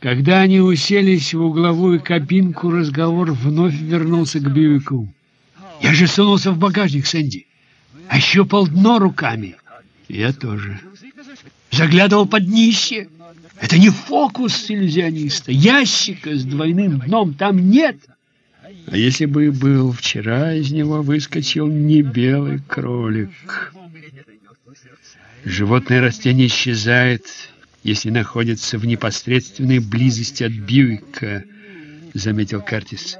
Когда они уселись в угловую кабинку, разговор вновь вернулся к Бьюику. «Я же сунулся в багажник, Сэнди. Ощупал дно руками». «Я тоже». «Заглядывал под днище. Это не фокус иллюзиониста. Ящика с двойным дном там нет». А если бы и был, вчера из него выскочил не белый кролик. Животное растение исчезает, если находится в непосредственной близости от Бьюика, заметил Картис.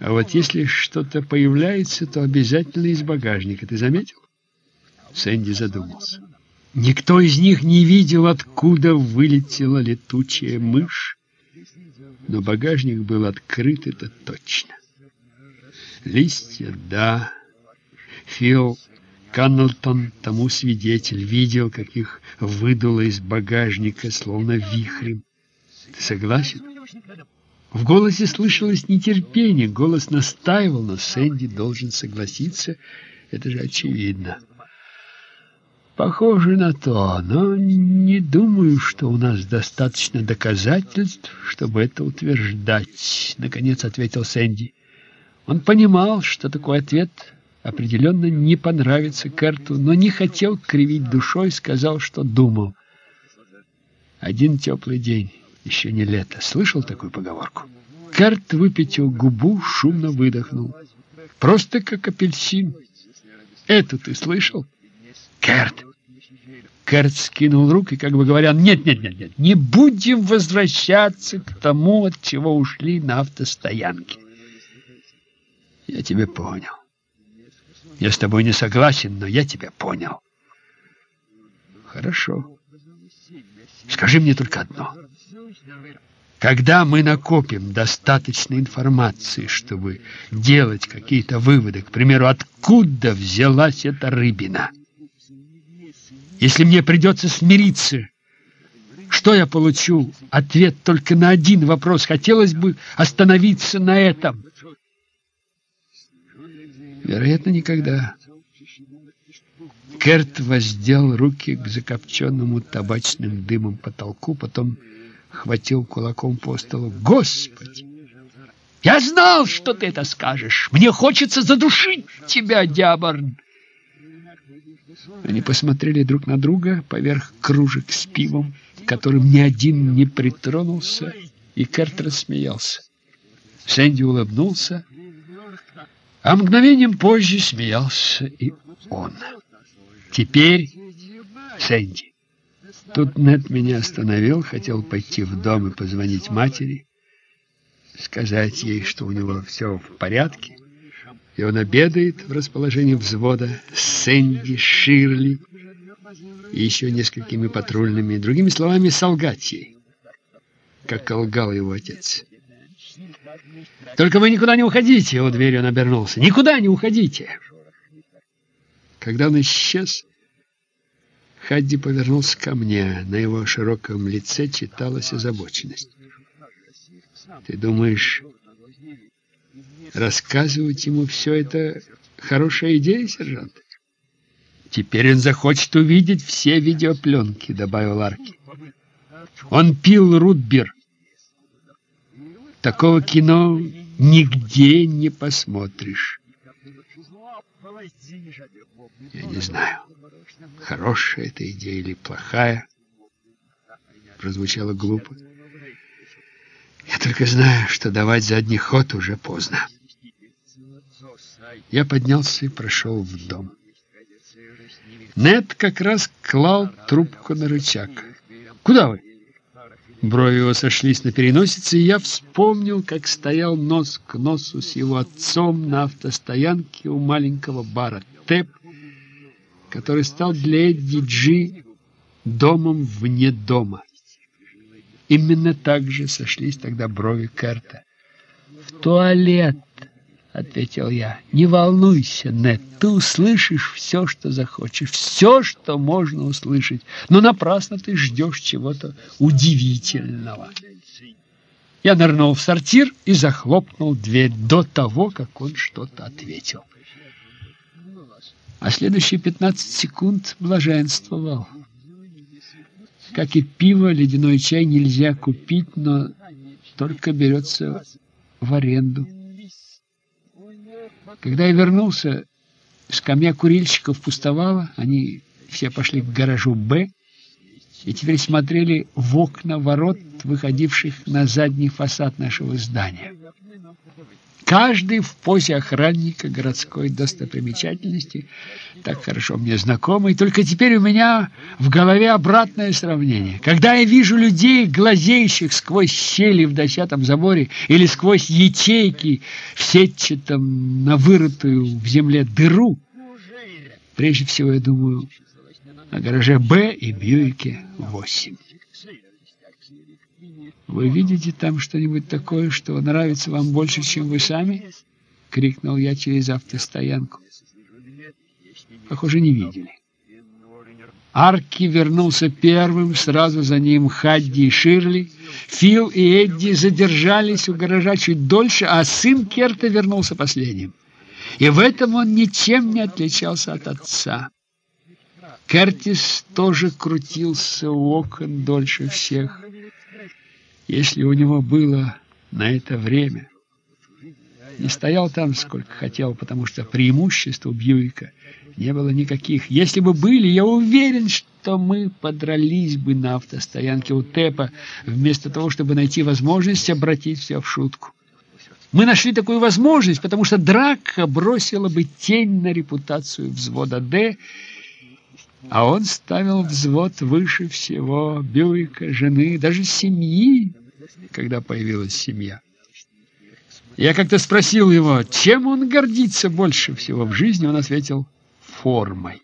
А вот если что-то появляется, то обязательно из багажника. Ты заметил? Сэнди задумался. Никто из них не видел, откуда вылетела летучая мышь, но багажник был открыт, это точно. Листья, да. Фил Каннелтон тому свидетель, видел, как их выдуло из багажника, словно вихрем. Ты согласен? В голосе слышалось нетерпение, голос настаивал, но Сэнди должен согласиться, это же очевидно. Похоже на то, но не думаю, что у нас достаточно доказательств, чтобы это утверждать, наконец ответил Сэнди. Он понимал, что такой ответ определенно не понравится Керту, но не хотел кривить душой, сказал, что думал. Один теплый день, еще не лето. Слышал такую поговорку? Керт выпятил губу, шумно выдохнул. Просто как апельсин. Эту ты слышал? Керт! Керт скинул руки, как бы говоря, нет, нет, нет, нет, не будем возвращаться к тому, от чего ушли на автостоянке. Я тебя понял. Я с тобой не согласен, но я тебя понял. Хорошо. Скажи мне только одно. Когда мы накопим достаточно информации, чтобы делать какие-то выводы, к примеру, откуда взялась эта рыбина, если мне придется смириться, что я получу? Ответ только на один вопрос. Хотелось бы остановиться на этом. Вероятно, никогда. Керт воздел руки к закопченному табачным дымом потолку, потом хватил кулаком по столу. «Господи! Я знал, что ты это скажешь! Мне хочется задушить тебя, Диаборн!» Они посмотрели друг на друга поверх кружек с пивом, которым ни один не притронулся, и Керт рассмеялся. Сэнди улыбнулся, а мгновением позже смеялся и он. Теперь Сэнди. Тут Нет меня остановил, хотел пойти в дом и позвонить матери, сказать ей, что у него все в порядке, и он обедает в расположении взвода с Сэнди, Ширли и еще несколькими патрульными, другими словами, солгать ей, как лгал его отец. «Только вы никуда не уходите!» — у двери он обернулся. «Никуда не уходите!» Когда он исчез, Хадди повернулся ко мне. На его широком лице читалась озабоченность. «Ты думаешь, рассказывать ему все это хорошая идея, сержант?» «Теперь он захочет увидеть все видеопленки», — добавил Арки. «Он пил Рутбер. Такого кино нигде не посмотришь». Я не знаю, хорошая эта идея или плохая. Прозвучало глупо. Я только знаю, что давать задний ход уже поздно. Я поднялся и прошел в дом. Нед как раз клал трубку на рычаг. «Куда вы?» Брови его сошлись на переносице, и я вспомнил, как стоял нос к носу с его отцом на автостоянке у маленького бара «Тэп», который стал для Эдди Джи домом вне дома. Именно так же сошлись тогда брови Керта. «В туалет!» — ответил я. «Не волнуйся, Нет, ты услышишь все, что захочешь, все, что можно услышать, но напрасно ты ждешь чего-то удивительного». Я нырнул в сортир и захлопнул дверь до того, как он что-то ответил. А следующие пятнадцать секунд блаженствовал. Как и пиво, ледяной чай нельзя купить, но только берется в аренду. Когда я вернулся, скамья курильщиков пустовала, они все пошли к гаражу «Б» и теперь смотрели в окна ворот, выходивших на задний фасад нашего здания. Каждый в позе охранника городской достопримечательности, так хорошо мне знакомый, только теперь у меня в голове обратное сравнение. Когда я вижу людей, глазеющих сквозь щели в дощатом заборе или сквозь ячейки в сетчатом на вырытую в земле дыру, прежде всего я думаю о гараже «Б» и Бьюике 8. «Вы видите там что-нибудь такое, что нравится вам больше, чем вы сами?» — крикнул я через автостоянку. Похоже, не видели. Арки вернулся первым, сразу за ним Хадди и Ширли. Фил и Эдди задержались у гаража чуть дольше, а сын Керта вернулся последним. И в этом он ничем не отличался от отца. Кертис тоже крутился у окон дольше всех. Если у него было на это время, не стоял там сколько хотел, потому что преимуществ у Бьюика не было никаких. Если бы были, я уверен, что мы подрались бы на автостоянке у Тепа, вместо того, чтобы найти возможность обратить все в шутку. Мы нашли такую возможность, потому что драка бросила бы тень на репутацию взвода «Д», а он ставил взвод выше всего Бьюика, жены, даже семьи, когда появилась семья. Я как-то спросил его, чем он гордится больше всего в жизни, он ответил формой.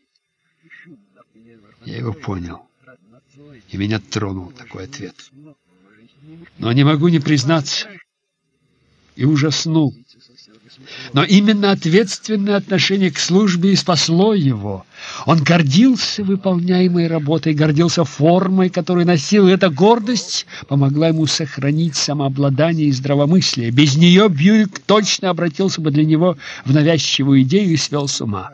Я его понял, и меня тронул такой ответ. Но не могу не признаться, и ужаснул. Но именно ответственное отношение к службе и спасло его. Он гордился выполняемой работой, гордился формой, которую носил, и эта гордость помогла ему сохранить самообладание и здравомыслие. Без нее Бьюик точно обратился бы для него в навязчивую идею и свел с ума.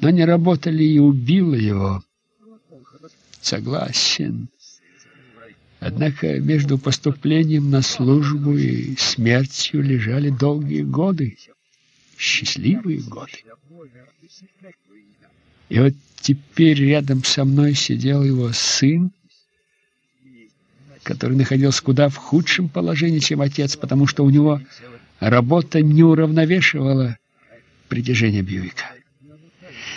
Но не работали и убило его. Согласен. Однако между поступлением на службу и смертью лежали долгие годы, счастливые годы. И вот теперь рядом со мной сидел его сын, который находился куда в худшем положении, чем отец, потому что у него работа не уравновешивала притяжение Бьюика.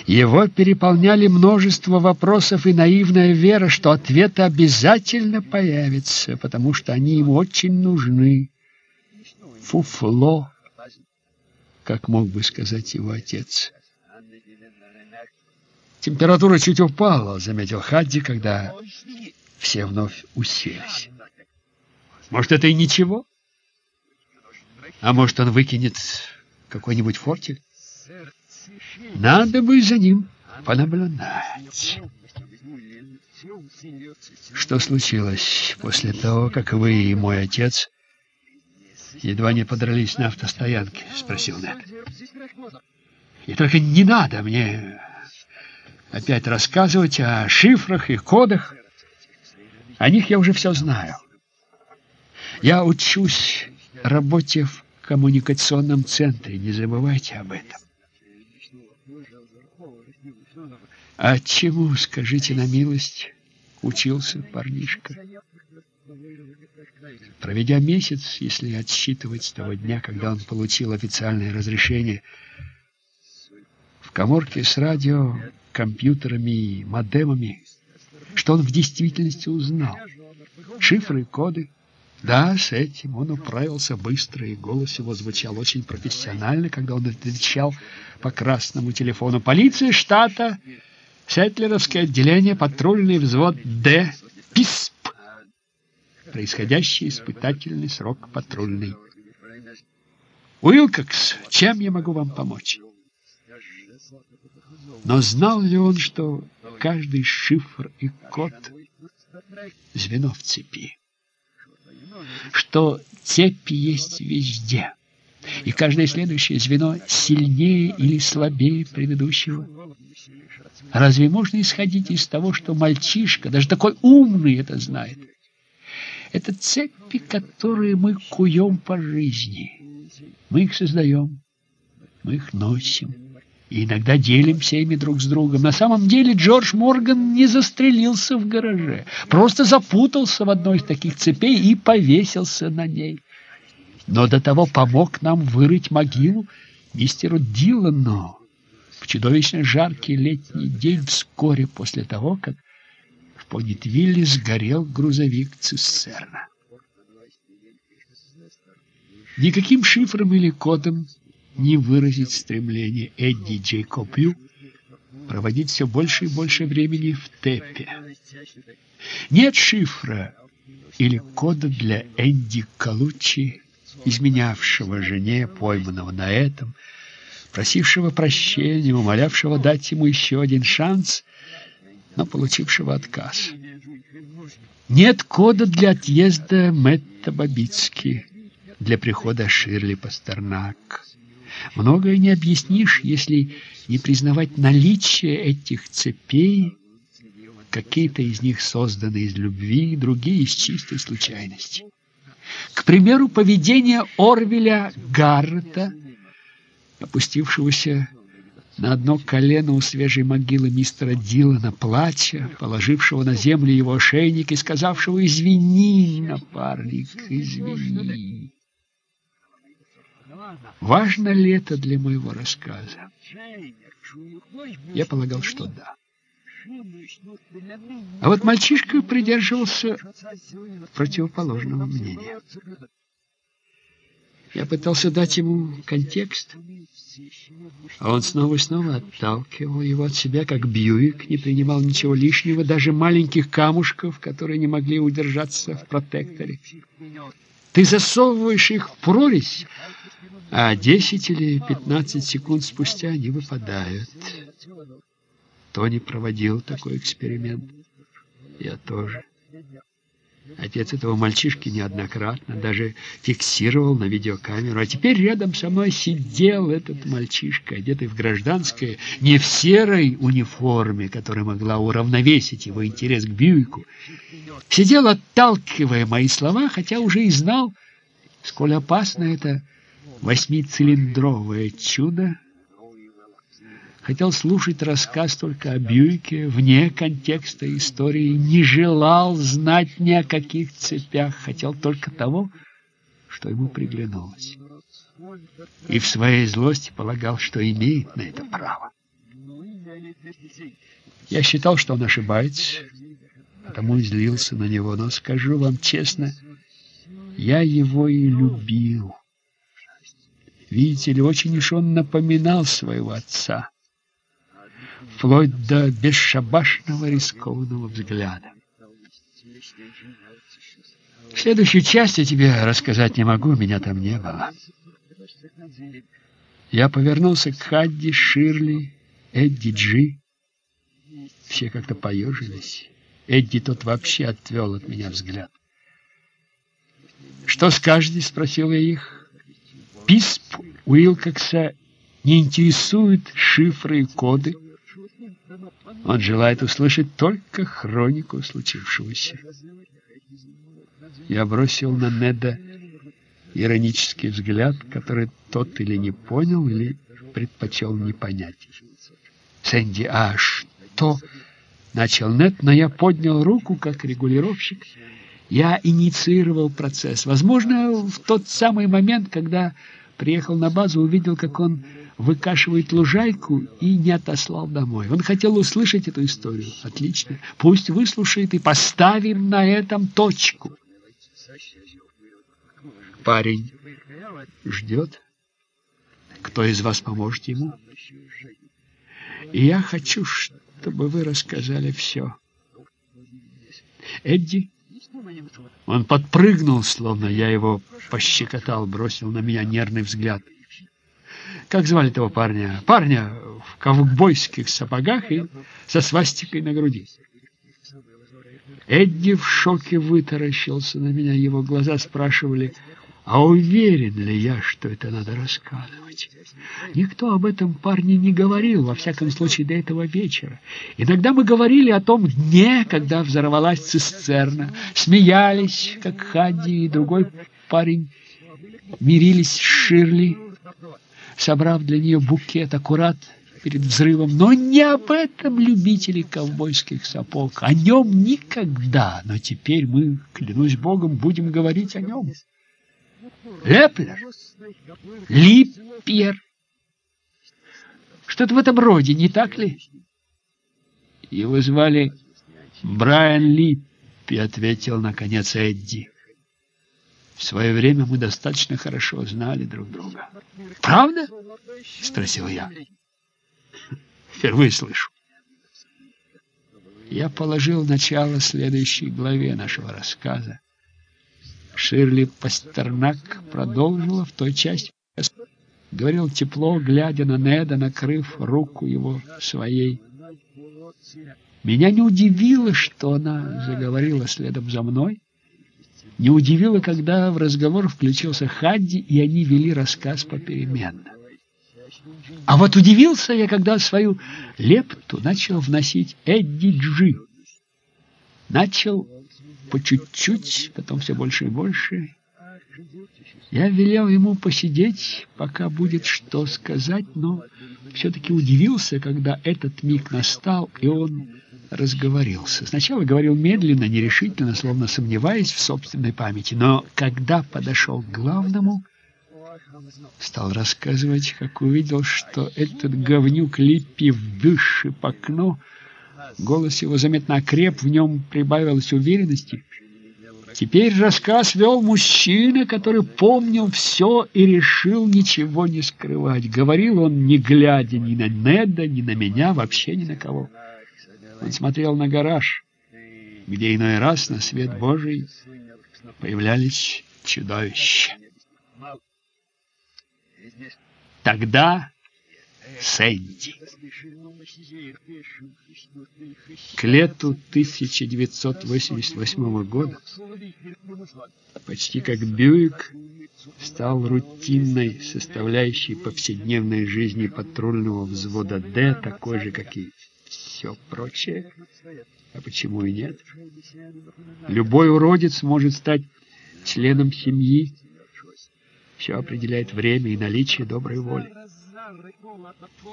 Его переполняли множество вопросов и наивная вера, что ответы обязательно появятся, потому что они ему очень нужны. Фуфло, как мог бы сказать его отец. Температура чуть упала, заметил Хадди, когда все вновь уселись. Может, это и ничего? А может, он выкинет какой-нибудь фортель? Надо бы за ним понаблюдать. Что случилось после того, как вы и мой отец едва не подрались на автостоянке? Спросил Нед. И только не надо мне опять рассказывать о шифрах и кодах. О них я уже все знаю. Я учусь работе в коммуникационном центре, не забывайте об этом. А чему, скажите на милость, учился парнишка? Проведя месяц, если отсчитывать с того дня, когда он получил официальное разрешение, в коморке с радио, компьютерами и модемами, что он в действительности узнал? Шифры, коды. Да, с этим он управился быстро, и голос его звучал очень профессионально, когда он отвечал по красному телефону. Полиция штата Сетлеровское отделение, патрульный взвод Д. ПИСП. Происходящий испытательный срок патрульный. Уилкокс, чем я могу вам помочь? Но знал ли он, что каждый шифр и код — звено в цепи? Что цепи есть везде, и каждое следующее звено сильнее или слабее предыдущего? Разве можно исходить из того, что мальчишка, даже такой умный, это знает? Это цепи, которые мы куем по жизни. Мы их создаем, мы их носим и иногда делимся ими друг с другом. На самом деле Джордж Морган не застрелился в гараже, просто запутался в одной из таких цепей и повесился на ней. Но до того помог нам вырыть могилу мистеру Дилану в чудовищно жаркий летний день вскоре после того, как в Понитвилле сгорел грузовик цистерна. Никаким шифром или кодом не выразить стремление Эдди Джейкобю проводить все больше и больше времени в Теппе. Нет шифра или кода для Энди Калучи, изменявшего жене, пойманного на этом, просившего прощения, умолявшего дать ему еще один шанс, но получившего отказ. Нет кода для отъезда Мэтта Бабицки, для прихода Ширли Пастернак. Многое не объяснишь, если не признавать наличие этих цепей. Какие-то из них созданы из любви, другие из чистой случайности. К примеру, поведение Орвеля Гаррета, опустившегося на одно колено у свежей могилы мистера Дилана, плача, положившего на землю его ошейник и сказавшего «Извини, напарник, извини». Важно ли это для моего рассказа? Я полагал, что да. А вот мальчишка придерживался противоположного мнения. Я пытался дать ему контекст, а он снова и снова отталкивал его от себя, как Бьюик, не принимал ничего лишнего, даже маленьких камушков, которые не могли удержаться в протекторе. Ты засовываешь их в прорезь, а 10 или 15 секунд спустя они выпадают. Тони проводил такой эксперимент. Я тоже. Отец этого мальчишки неоднократно даже фиксировал на видеокамеру. А теперь рядом со мной сидел этот мальчишка, одетый в гражданское, не в серой униформе, которая могла уравновесить его интерес к Бьюику. Сидел, отталкивая мои слова, хотя уже и знал, сколь опасно это восьмицилиндровое чудо, хотел слушать рассказ только о Бьюике, вне контекста истории, не желал знать ни о каких цепях, хотел только того, что ему приглянулось. И в своей злости полагал, что имеет на это право. Я считал, что он ошибается, потому и злился на него, но скажу вам честно, я его и любил. Видите ли, очень уж он напоминал своего отца, вплоть до бесшабашного рискованного взгляда. Следующую часть я тебе рассказать не могу, меня там не было. Я повернулся к Хадди, Ширли, Эдди Джи. Все как-то поежились. Эдди тот вообще отвел от меня взгляд. «Что скажете?» — спросил я их. Писп Уилкокса не интересуют шифры и коды. Он желает услышать только хронику случившегося. Я бросил на Неда иронический взгляд, который тот или не понял, или предпочел не понять. «Сэнди, а что?» — начал Нед, но я поднял руку, как регулировщик. Я инициировал процесс. Возможно, в тот самый момент, когда Приехал на базу, увидел, как он выкашивает лужайку и не отослал домой. Он хотел услышать эту историю. Отлично. Пусть выслушает и поставим на этом точку. Парень ждет. Кто из вас поможет ему? Я хочу, чтобы вы рассказали все. Эдди он подпрыгнул, словно я его пощекотал, бросил на меня нервный взгляд. Как звали того парня? Парня в ковбойских сапогах и со свастикой на груди. Эдди в шоке вытаращился на меня. Его глаза спрашивали, А уверен ли я, что это надо рассказывать? Никто об этом парне не говорил, во всяком случае, до этого вечера. Иногда мы говорили о том дне, когда взорвалась цистерна, смеялись, как Хадди и другой парень, мирились с Ширли, собрав для нее букет аккурат перед взрывом. Но не об этом любители ковбойских сапог. О нем никогда. Но теперь мы, клянусь Богом, будем говорить о нем. Леплер, Липпер. Что-то в этом роде, не так ли? Его звали Брайан Липпи, ответил наконец Эдди. В свое время мы достаточно хорошо знали друг друга. Правда? Спросил я. Впервые слышу. Я положил начало следующей главе нашего рассказа. Ширли Пастернак продолжила в той части, говорил тепло, глядя на Неда, накрыв руку его своей. Меня не удивило, что она заговорила следом за мной. Не удивило, когда в разговор включился Хадди, и они вели рассказ попеременно. А вот удивился я, когда свою лепту начал вносить Эдди Джи. Начал по чуть-чуть, потом все больше и больше. Я велел ему посидеть, пока будет что сказать, но все-таки удивился, когда этот миг настал, и он разговорился. Сначала говорил медленно, нерешительно, словно сомневаясь в собственной памяти, но когда подошел к главному, стал рассказывать, как увидел, что этот говнюк Липпи вышиб окно, голос его заметно окреп, в нем прибавилось уверенности. Теперь рассказ вел мужчина, который помнил все и решил ничего не скрывать. Говорил он, не глядя ни на Неда, ни на меня, вообще ни на кого. Он смотрел на гараж, где иной раз на свет Божий появлялись чудовища. Тогда Сэнди. К лету 1988 года, почти как Бьюик, стал рутинной составляющей повседневной жизни патрульного взвода «Д», такой же, как и все прочее. А почему и нет? Любой уродец может стать членом семьи. Все определяет время и наличие доброй воли.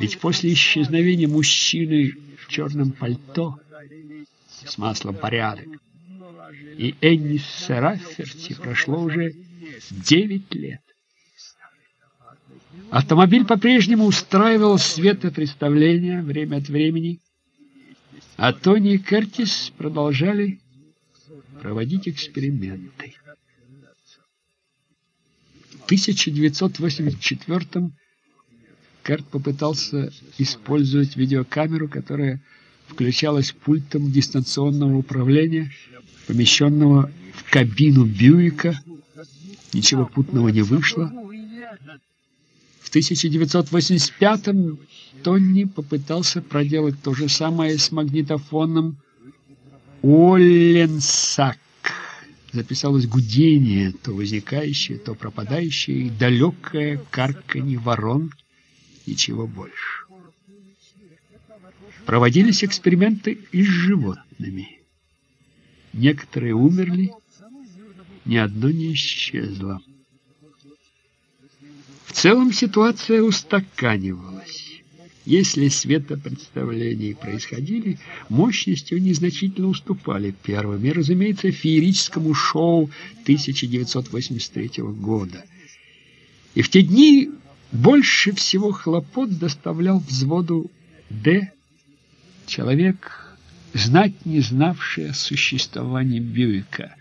Ведь после исчезновения мужчины в черном пальто с маслом порядок и Энни Сераферти прошло уже девять лет. Автомобиль по-прежнему устраивал светопредставления время от времени, а Тони и Кертис продолжали проводить эксперименты. В 1984 Керт попытался использовать видеокамеру, которая включалась пультом дистанционного управления, помещенного в кабину Бьюика. Ничего путного не вышло. В 1985-м Тонни попытался проделать то же самое с магнитофоном Оленсак. Записалось гудение, то возникающее, то пропадающее, и далекое карканье ворон, ничего больше. Проводились эксперименты и с животными. Некоторые умерли, ни одно не исчезло. Целом ситуация устаканивалась. Если светопредставления происходили, мощностью незначительно уступали первым и, разумеется, феерическому шоу 1983 года. И в те дни больше всего хлопот доставлял взводу «Д» человек, знать не знавший о существовании Бьюика,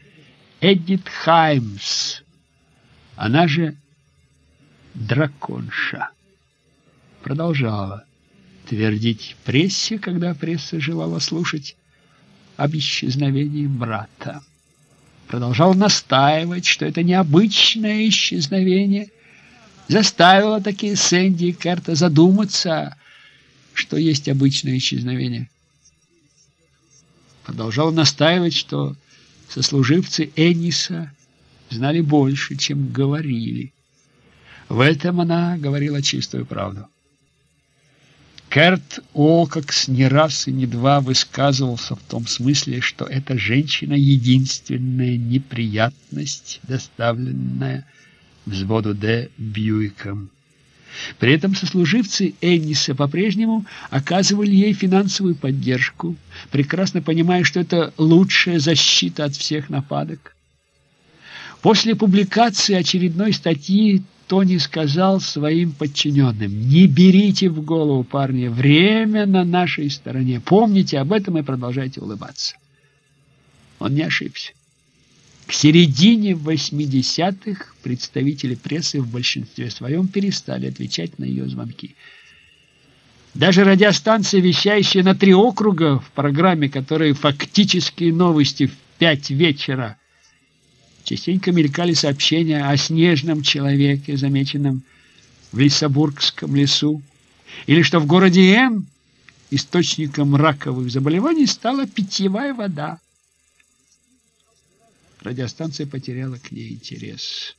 Эдит Хаймс, она же драконша, продолжала твердить прессе, когда пресса желала слушать об исчезновении брата. Продолжал настаивать, что это необычное исчезновение, заставило такие Сэнди и Керта задуматься, что есть обычное исчезновение. Продолжал настаивать, что сослуживцы Эниса знали больше, чем говорили. В этом она говорила чистую правду. Керт Олкокс не раз и не два высказывался в том смысле, что эта женщина — единственная неприятность, доставленная взводу Д. Бьюиком. При этом сослуживцы Энниса по-прежнему оказывали ей финансовую поддержку, прекрасно понимая, что это лучшая защита от всех нападок. После публикации очередной статьи Тони сказал своим подчиненным, «Не берите в голову, парни, время на нашей стороне. Помните об этом и продолжайте улыбаться». Он не ошибся. К середине 80-х представители прессы в большинстве своем перестали отвечать на ее звонки. Даже радиостанция, вещающая на три округа в программе, которая фактические новости в пять вечера, частенько мелькали сообщения о снежном человеке, замеченном в Лиссабургском лесу, или что в городе Н источником раковых заболеваний стала питьевая вода радиостанция потеряла к ней интерес.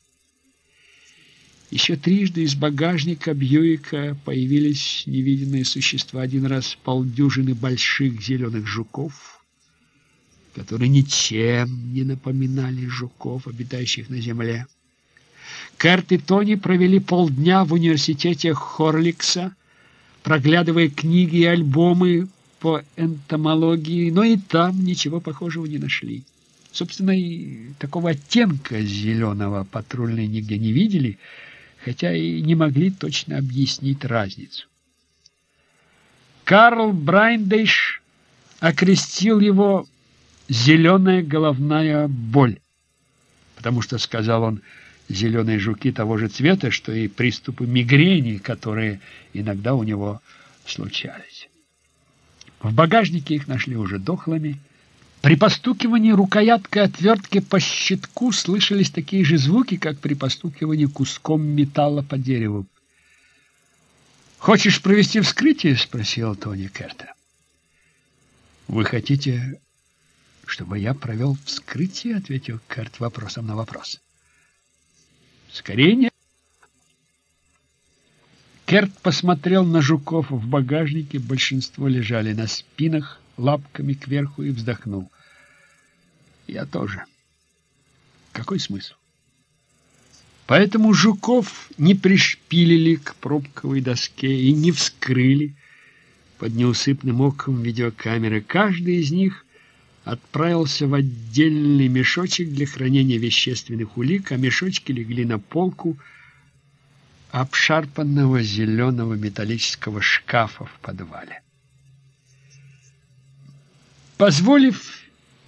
Еще трижды из багажника Бьюика появились невидимые существа. Один раз полдюжины больших зеленых жуков, которые ничем не напоминали жуков, обитающих на земле. Кэрт и Тони провели полдня в университете Хорликса, проглядывая книги и альбомы по энтомологии, но и там ничего похожего не нашли. Собственно, и такого оттенка зеленого патрульные нигде не видели, хотя и не могли точно объяснить разницу. Карл Брайндейш окрестил его «зеленая головная боль», потому что, сказал он, зеленые жуки того же цвета, что и приступы мигрени, которые иногда у него случались. В багажнике их нашли уже дохлыми, при постукивании рукояткой отвертки по щитку слышались такие же звуки, как при постукивании куском металла по дереву. «Хочешь провести вскрытие?» — спросил Тони Керта. «Вы хотите, чтобы я провел вскрытие?» — ответил Керт вопросом на вопрос. «Скорее нет». Керт посмотрел на жуков в багажнике, большинство лежали на спинах, лапками кверху и вздохнул. Я тоже. Какой смысл? Поэтому жуков не пришпилили к пробковой доске и не вскрыли под неусыпным оком видеокамеры. Каждый из них отправился в отдельный мешочек для хранения вещественных улик, а мешочки легли на полку обшарпанного зеленого металлического шкафа в подвале. Позволив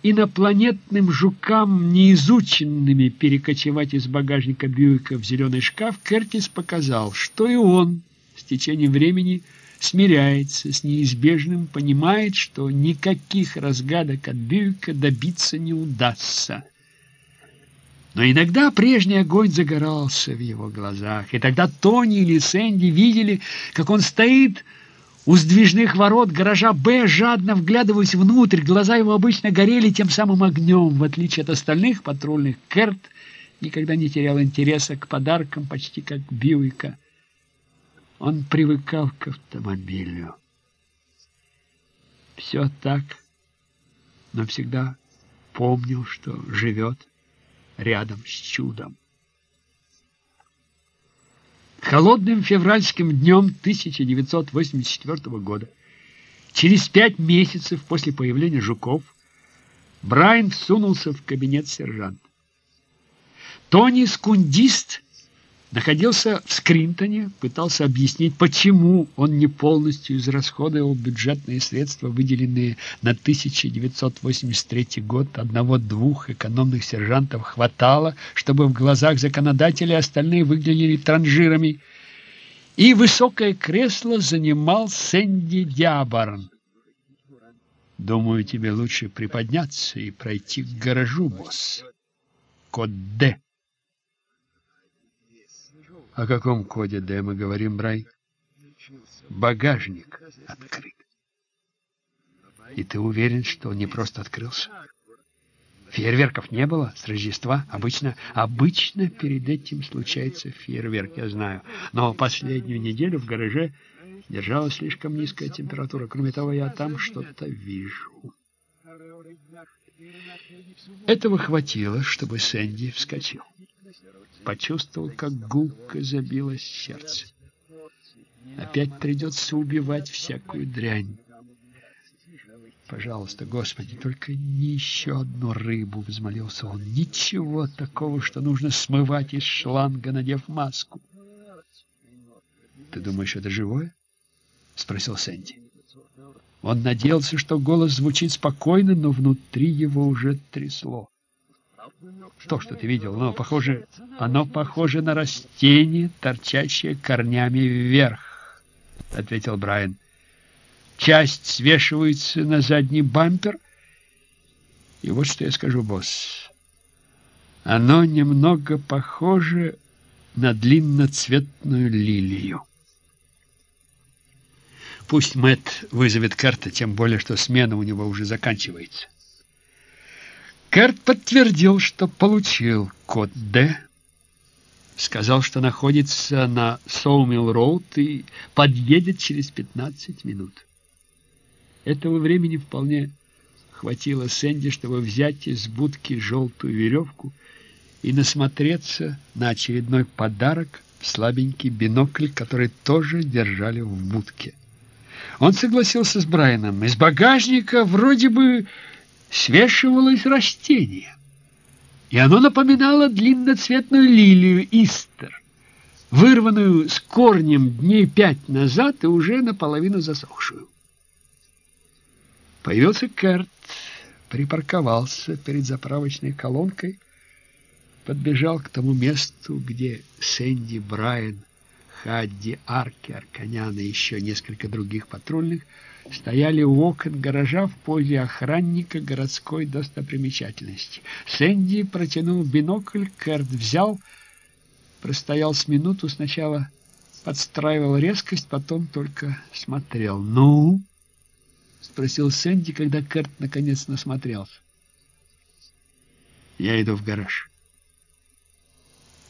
инопланетным жукам, неизученными, перекочевать из багажника Бьюика в зеленый шкаф, Кертис показал, что и он с течением времени смиряется с неизбежным, понимает, что никаких разгадок от Бьюика добиться не удастся. Но иногда прежний огонь загорался в его глазах, и тогда Тони или Сэнди видели, как он стоит у сдвижных ворот гаража «Б» жадно вглядываясь внутрь, глаза его обычно горели тем самым огнем. В отличие от остальных патрульных, Керт никогда не терял интереса к подаркам, почти как Бьюика. Он привыкал к автомобилю. Все так, но всегда помнил, что живет рядом с чудом. Холодным февральским днем 1984 года, через пять месяцев после появления жуков, Брайан всунулся в кабинет сержанта. Тони Скундист находился в Скринтоне, пытался объяснить, почему он не полностью израсходовал бюджетные средства, выделенные на 1983 год. Одного-двух экономных сержантов хватало, чтобы в глазах законодателей остальные выглядели транжирами. И высокое кресло занимал Сэнди Диабарн. «Думаю, тебе лучше приподняться и пройти к гаражу, босс. Код «Д». О каком коде Д мы говорим, Брай? Багажник открыт. И ты уверен, что он не просто открылся? Фейерверков не было с Рождества. Обычно, обычно перед этим случается фейерверк, я знаю. Но последнюю неделю в гараже держалась слишком низкая температура. Кроме того, я там что-то вижу. Этого хватило, чтобы Сэнди вскочил. Почувствовал, как гулко забилось сердце. Опять придется убивать всякую дрянь. Пожалуйста, Господи, только не еще одну рыбу, взмолился он. Ничего такого, что нужно смывать из шланга, надев маску. Ты думаешь, это живое? Спросил Сэнди. Он надеялся, что голос звучит спокойно, но внутри его уже трясло. То, что ты видел, оно похоже, оно похоже на растение, торчащее корнями вверх, ответил Брайан часть свешивается на задний бампер. И вот что я скажу, босс. Оно немного похоже на длинноцветную лилию. Пусть Мэтт вызовет Карта, тем более, что смена у него уже заканчивается. Карт подтвердил, что получил код «Д», сказал, что находится на Соумилл-Роуд и подъедет через 15 минут. Этого времени вполне хватило Сэнди, чтобы взять из будки желтую веревку и насмотреться на очередной подарок в слабенький бинокль, который тоже держали в будке. Он согласился с Брайаном. Из багажника вроде бы свешивалось растение, и оно напоминало длинноцветную лилию истер, вырванную с корнем дней пять назад и уже наполовину засохшую. Появился Керт, припарковался перед заправочной колонкой, подбежал к тому месту, где Сэнди, Брайан, Хадди, Арки, Арканян и еще несколько других патрульных стояли у окон гаража в позе охранника городской достопримечательности. Сэнди протянул бинокль, Керт взял, простоял с минуту, сначала подстраивал резкость, потом только смотрел. «Ну?» спросил Сэнди, когда Кэрт наконец насмотрелся. Я иду в гараж.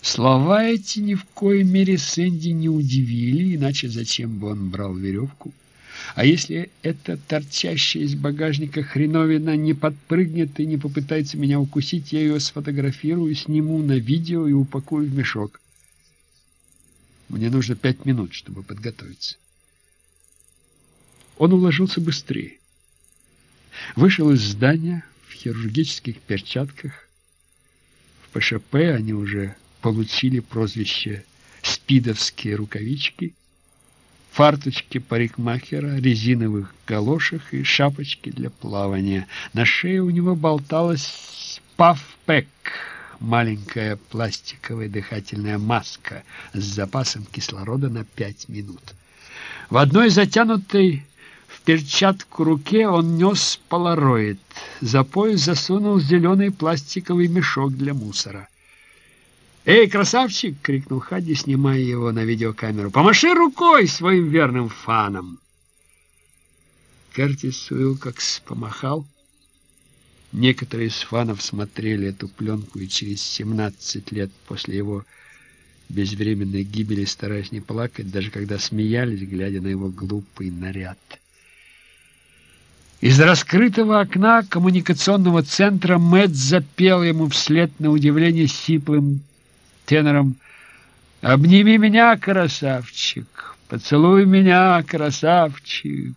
Слова эти ни в коей мере Сэнди не удивили, иначе зачем бы он брал веревку? А если эта торчащая из багажника хреновина не подпрыгнет и не попытается меня укусить, я ее сфотографирую, сниму на видео и упакую в мешок. Мне нужно пять минут, чтобы подготовиться. Он уложился быстрее. Вышел из здания в хирургических перчатках. В ПШП они уже получили прозвище «спидовские рукавички», фарточки парикмахера, резиновых галошах и шапочки для плавания. На шее у него болталась пафпэк, маленькая пластиковая дыхательная маска с запасом кислорода на пять минут. В одной затянутой перчатку руке он нес полароид. За пояс засунул зеленый пластиковый мешок для мусора. «Эй, красавчик!» — крикнул Хадди, снимая его на видеокамеру. «Помаши рукой своим верным фанам!» Кертис Уилкокс помахал. Некоторые из фанов смотрели эту пленку и через 17 лет после его безвременной гибели, стараясь не плакать, даже когда смеялись, глядя на его глупый наряд. Из раскрытого окна коммуникационного центра Мэтт запел ему вслед на удивление сиплым тенором «Обними меня, красавчик! Поцелуй меня, красавчик!»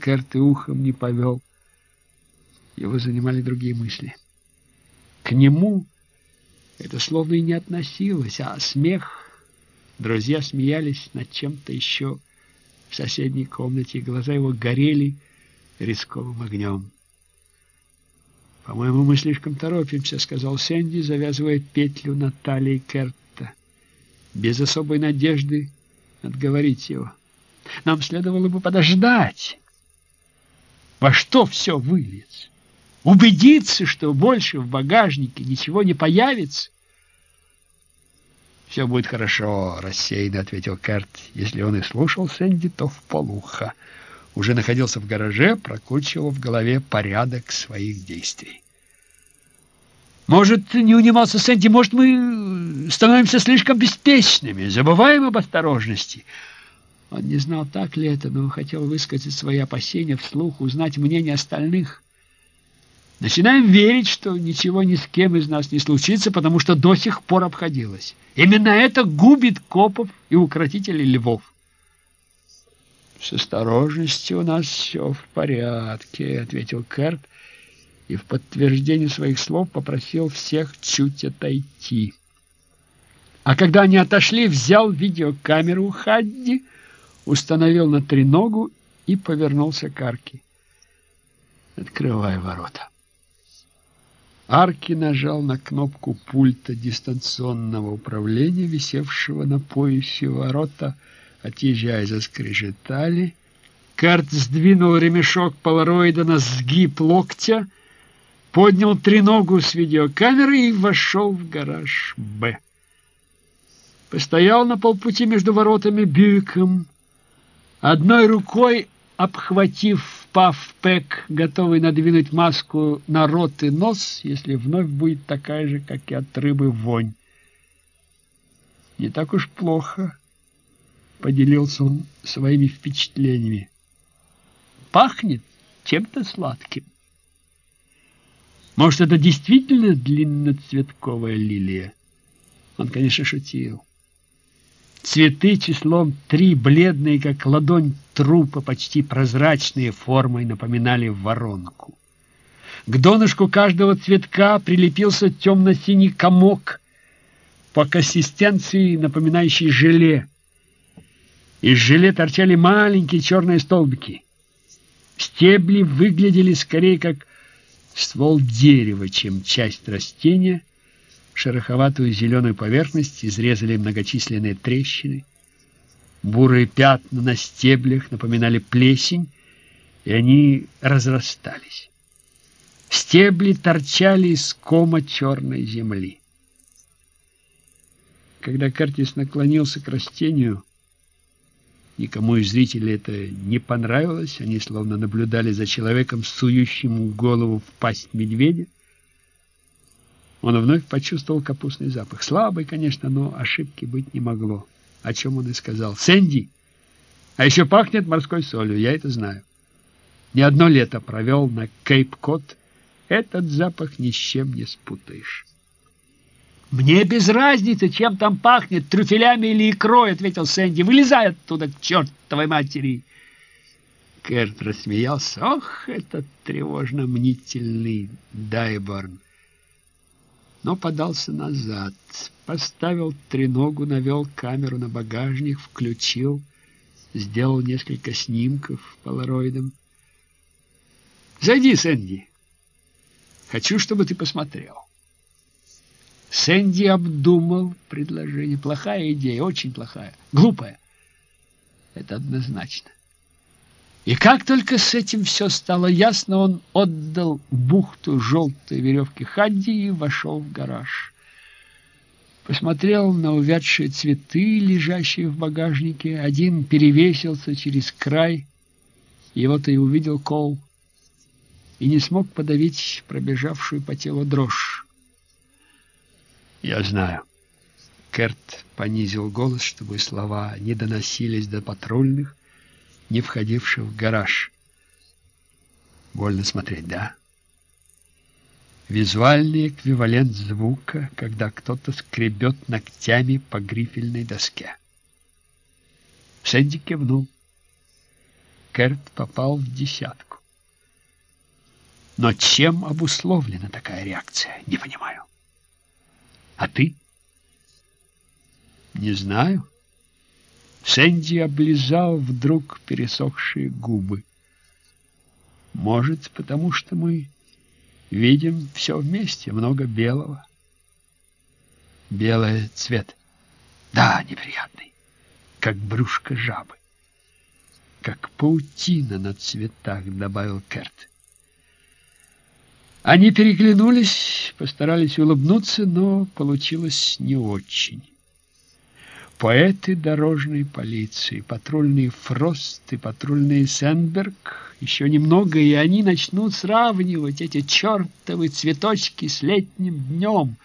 Керт и ухом не повел. Его занимали другие мысли. К нему это словно и не относилось, а смех. Друзья смеялись над чем-то еще в соседней комнате, и глаза его горели рисковым огнем. «По-моему, мы слишком торопимся», — сказал Сэнди, завязывая петлю на талии Керта. Без особой надежды отговорить его. «Нам следовало бы подождать. Во что все выльется? Убедиться, что больше в багажнике ничего не появится?» «Все будет хорошо», — рассеянно ответил Керт. Если он и слушал Сэнди, то в полухо. Уже находился в гараже, прокручивал в голове порядок своих действий. Может, не унимался Сэнди, может, мы становимся слишком беспечными, забываем об осторожности. Он не знал, так ли это, но хотел высказать свои опасения вслух, узнать мнение остальных. Начинаем верить, что ничего ни с кем из нас не случится, потому что до сих пор обходилось. Именно это губит копов и укротителей львов. «С осторожностью у нас все в порядке», — ответил Керт, и в подтверждение своих слов попросил всех чуть отойти. А когда они отошли, взял видеокамеру Хадди, установил на треногу и повернулся к арке. «Открывай ворота». Арки нажал на кнопку пульта дистанционного управления, висевшего на поясе ворота, — отъезжая, заскрежетали. Карт сдвинул ремешок полароида на сгиб локтя, поднял треногу с видеокамеры и вошел в гараж «Б». Постоял на полпути между воротами Бьюиком, одной рукой обхватив паф-пэк, готовый надвинуть маску на рот и нос, если вновь будет такая же, как и от рыбы, вонь. Не так уж плохо поделился он своими впечатлениями. Пахнет чем-то сладким. Может, это действительно длинноцветковая лилия? Он, конечно, шутил. Цветы числом три, бледные, как ладонь трупа, почти прозрачные формой, напоминали воронку. К донышку каждого цветка прилепился темно-синий комок, по консистенции напоминающий желе. Из желе торчали маленькие черные столбики. Стебли выглядели скорее как ствол дерева, чем часть растения. Шероховатую зеленую поверхность изрезали многочисленные трещины. Бурые пятна на стеблях напоминали плесень, и они разрастались. Стебли торчали из кома черной земли. Когда Картис наклонился к растению, Никому из зрителей это не понравилось. Они словно наблюдали за человеком, сующим голову в пасть медведя. Он вновь почувствовал капустный запах. Слабый, конечно, но ошибки быть не могло. О чем он и сказал. «Сэнди! А еще пахнет морской солью, я это знаю. Не одно лето провел на Кейп-Кот. Этот запах ни с чем не спутаешь». «Мне без разницы, чем там пахнет, трюфелями или икрой», — ответил Сэнди. «Вылезай оттуда, к чертовой матери!» Керт рассмеялся. «Ох, этот тревожно-мнительный Дайборн!» Но подался назад, поставил треногу, навел камеру на багажник, включил, сделал несколько снимков полароидом. «Зайди, Сэнди. Хочу, чтобы ты посмотрел». Сэнди обдумал предложение. Плохая идея, очень плохая, глупая. Это однозначно. И как только с этим все стало ясно, он отдал бухту желтой веревки Хадди и вошел в гараж. Посмотрел на увядшие цветы, лежащие в багажнике. Один перевесился через край. Его-то и увидел Кол. И не смог подавить пробежавшую по телу дрожь. Я знаю. Керт понизил голос, чтобы слова не доносились до патрульных, не входивших в гараж. Больно смотреть, да? Визуальный эквивалент звука, когда кто-то скребет ногтями по грифельной доске. Сэнди кивнул. Керт попал в десятку. Но чем обусловлена такая реакция, не понимаю. А ты? Не знаю. Сэнди облизал вдруг пересохшие губы. Может, потому что мы видим все вместе, много белого. Белый цвет. Да, неприятный, как брюшко жабы. Как паутина на цветах, добавил Керт. Они переглянулись, постарались улыбнуться, но получилось не очень. Поэты дорожной полиции, патрульный Фрост и патрульный Сенберг Еще немного, и они начнут сравнивать эти чертовы цветочки с летним днем.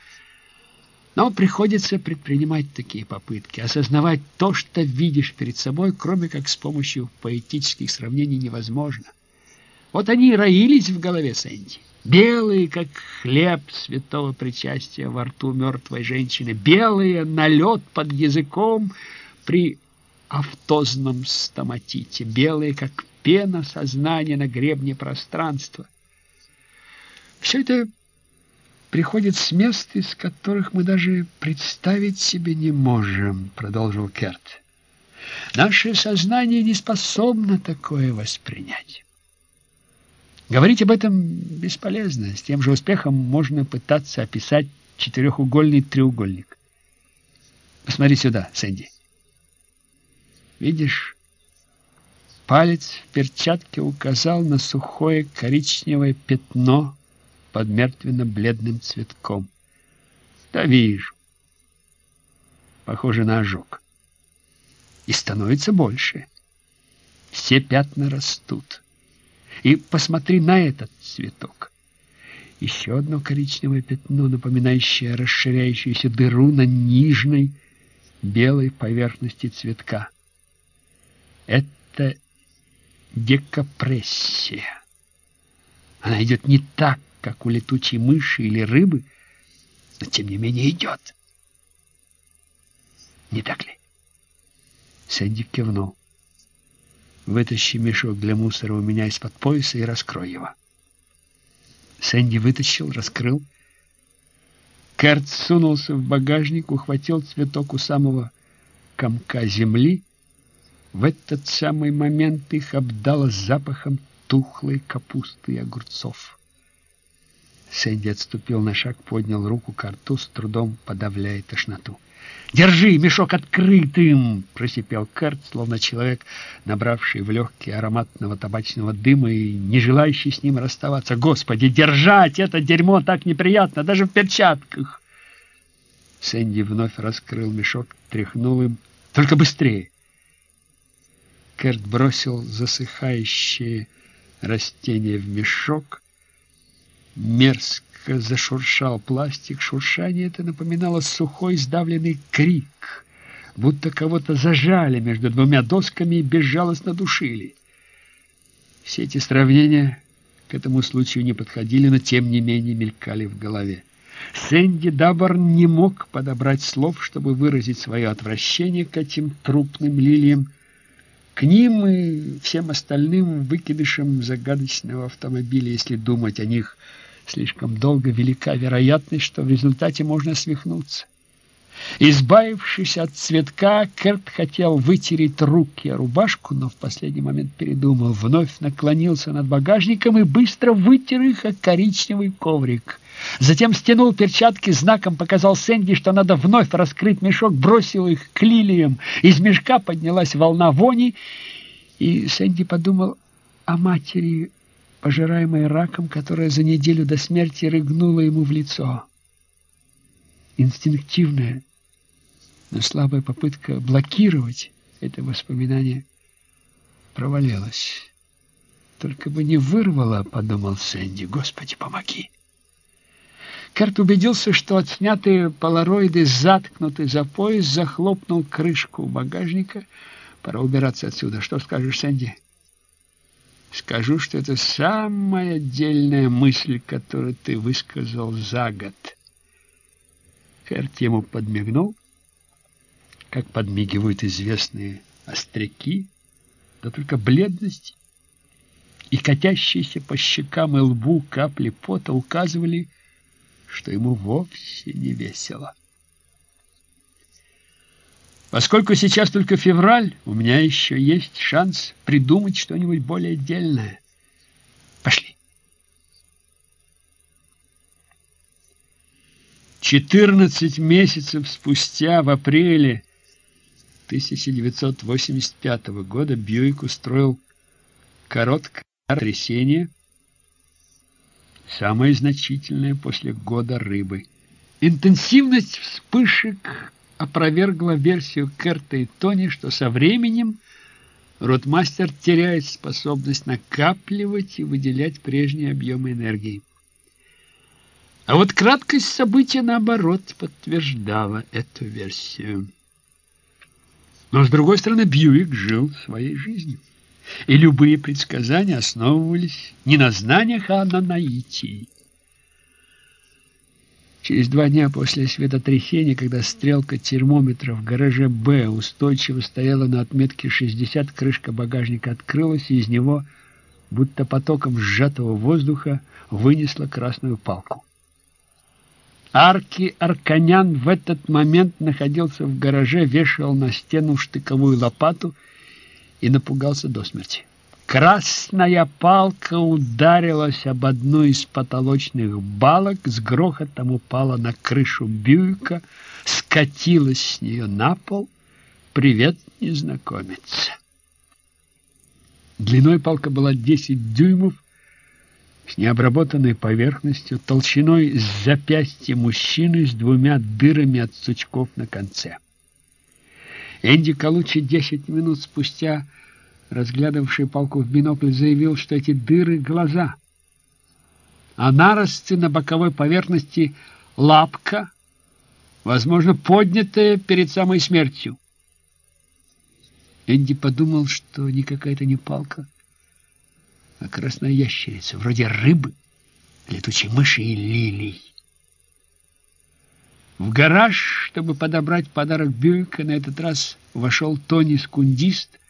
Но приходится предпринимать такие попытки, осознавать то, что видишь перед собой, кроме как с помощью поэтических сравнений невозможно. Вот они роились в голове Сэнди. Белые, как хлеб святого причастия во рту мертвой женщины, белые налет под языком при автозном стоматите, белые, как пена сознания на гребне пространства. Все это приходит с мест, из которых мы даже представить себе не можем, продолжил Керт. Наше сознание не способно такое воспринять. Говорить об этом бесполезно. С тем же успехом можно пытаться описать четырехугольный треугольник. Посмотри сюда, Сэнди. Видишь, палец в перчатке указал на сухое коричневое пятно под мертвенно-бледным цветком. Да вижу. Похоже на ожог. И становится больше. Все пятна растут. И посмотри на этот цветок. Еще одно коричневое пятно, напоминающее расширяющуюся дыру на нижней белой поверхности цветка. Это декапрессия. Она идет не так, как у летучей мыши или рыбы, но тем не менее идет. Не так ли? Сэнди кивнул. Вытащи мешок для мусора у меня из-под пояса и раскрой его. Сэнди вытащил, раскрыл. Керт сунулся в багажник, ухватил цветок у самого комка земли. В этот самый момент их обдало запахом тухлой капусты и огурцов. Сэнди отступил на шаг, поднял руку к рту, с трудом подавляя тошноту. «Держи мешок открытым!» — просипел Керт, словно человек, набравший в легкие ароматного табачного дыма и не желающий с ним расставаться. «Господи, держать это дерьмо так неприятно, даже в перчатках!» Сэнди вновь раскрыл мешок, тряхнул им. «Только быстрее!» Керт бросил засыхающее растение в мешок, мерзко зашуршал пластик. Шуршание это напоминало сухой сдавленный крик, будто кого-то зажали между двумя досками и безжалостно душили. Все эти сравнения к этому случаю не подходили, но тем не менее мелькали в голове. Сэнди Дабборн не мог подобрать слов, чтобы выразить свое отвращение к этим трупным лилиям, к ним и всем остальным выкидышам загадочного автомобиля, если думать о них – Слишком долго велика вероятность, что в результате можно свихнуться. Избавившись от цветка, Керт хотел вытереть руки о рубашку, но в последний момент передумал. Вновь наклонился над багажником и быстро вытер их о коричневый коврик. Затем стянул перчатки, знаком показал Сэнди, что надо вновь раскрыть мешок, бросил их к лилиям. Из мешка поднялась волна вони, и Сэнди подумал о матери пожираемой раком, которая за неделю до смерти рыгнула ему в лицо. Инстинктивная, но слабая попытка блокировать это воспоминание провалилась. Только бы не вырвало, подумал Сэнди. Господи, помоги. Карт убедился, что отснятые полароиды заткнуты за пояс, захлопнул крышку багажника. Пора убираться отсюда. Что скажешь, Сэнди? Скажу, что это самая отдельная мысль, которую ты высказал за год. Керт ему подмигнул, как подмигивают известные остряки, да только бледность и катящиеся по щекам и лбу капли пота указывали, что ему вовсе не весело. Поскольку сейчас только февраль, у меня еще есть шанс придумать что-нибудь более отдельное. Пошли. 14 месяцев спустя, в апреле 1985 года, Бьюик устроил короткое трясение, самое значительное после года рыбы. Интенсивность вспышек опровергла версию Керта и Тони, что со временем ротмастер теряет способность накапливать и выделять прежние объемы энергии. А вот краткость события, наоборот, подтверждала эту версию. Но, с другой стороны, Бьюик жил своей жизнью, и любые предсказания основывались не на знаниях, а на наитии. Через два дня после светотрясения, когда стрелка термометра в гараже «Б» устойчиво стояла на отметке 60, крышка багажника открылась, и из него, будто потоком сжатого воздуха, вынесла красную палку. Арки Арканян в этот момент находился в гараже, вешал на стену штыковую лопату и напугался до смерти. Красная палка ударилась об одну из потолочных балок, с грохотом упала на крышу Бьюика, скатилась с нее на пол. «Привет, незнакомец!» Длиной палка была 10 дюймов, с необработанной поверхностью, толщиной с запястья мужчины с двумя дырами от сучков на конце. Энди Калучи десять минут спустя разглядывавший палку в бинокль, заявил, что эти дыры — глаза, а наросты на боковой поверхности — лапка, возможно, поднятая перед самой смертью. Энди подумал, что никакая это не палка, а красная ящерица, вроде рыбы, летучей мыши и лилий. В гараж, чтобы подобрать подарок Бюйка, на этот раз вошел Тони-скундист —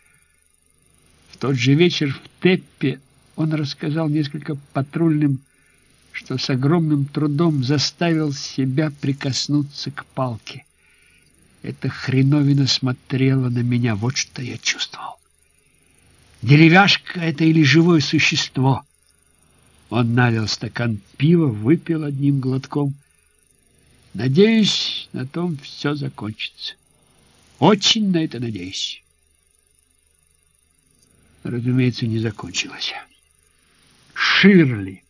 тот же вечер в Теппе он рассказал несколько патрульным, что с огромным трудом заставил себя прикоснуться к палке. Эта хреновина смотрела на меня, вот что я чувствовал. Деревяшка это или живое существо? Он налил стакан пива, выпил одним глотком. Надеюсь, на том все закончится. Очень на это надеюсь разумеется, не закончилась. Ширли.